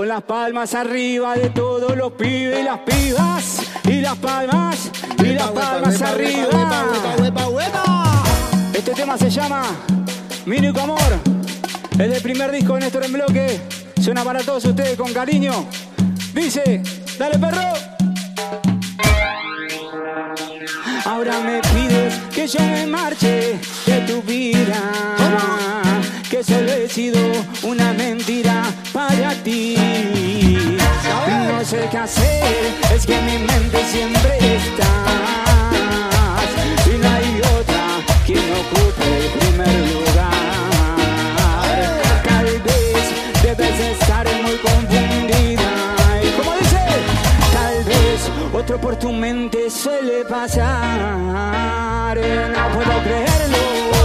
con las palmas arriba de todos los pibes y las pibas. Y las palmas, y las palmas arriba. Este tema se llama Mi único amor. Es del primer disco de Néstor en bloque. Suena para todos ustedes con cariño. Dice, dale perro. Ahora me pides que yo me marche de tu vida. Que solo he sido una mentira para ti. No sé qué hacer, es que en mi mente siempre estás. Y no hay otra que no ocupe el primer lugar. Tal vez debes estar muy confundida. Y como dice, tal vez otro por tu mente suele pasar. No puedo creerlo.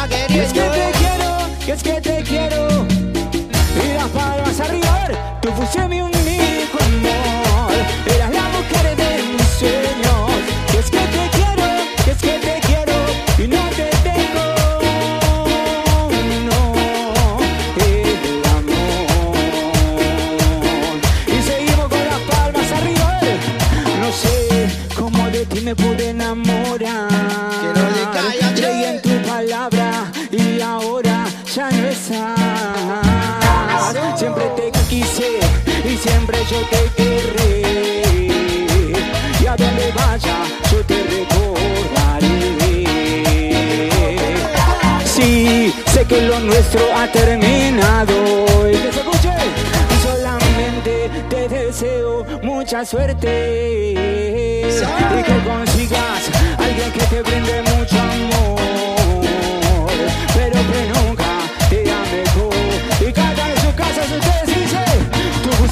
Ahí va Y es queriendo. que te quiero, y es que te quiero. Y las palmas arriba. Tú fuiste mi único amor. Eras la mujer de mis sueños. Y es que te quiero, y es que te quiero. Y no te tengo. No, el amor. Y seguimos con las palmas arriba. No sé cómo de ti me pude enamorar. Que no le siempre yo te querré. Y a donde vaya yo te recordaré. Sí, sé que lo nuestro ha terminado. Y que se escuche. Y solamente te deseo mucha suerte. Y que consigas alguien que te brinde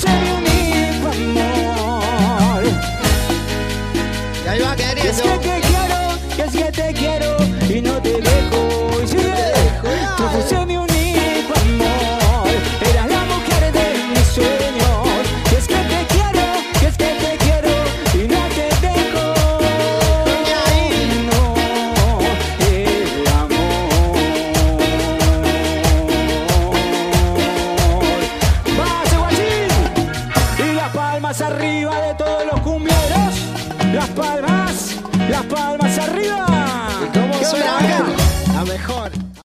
serio palmas, las palmas arriba. ¿Y cómo suena acá? La mejor.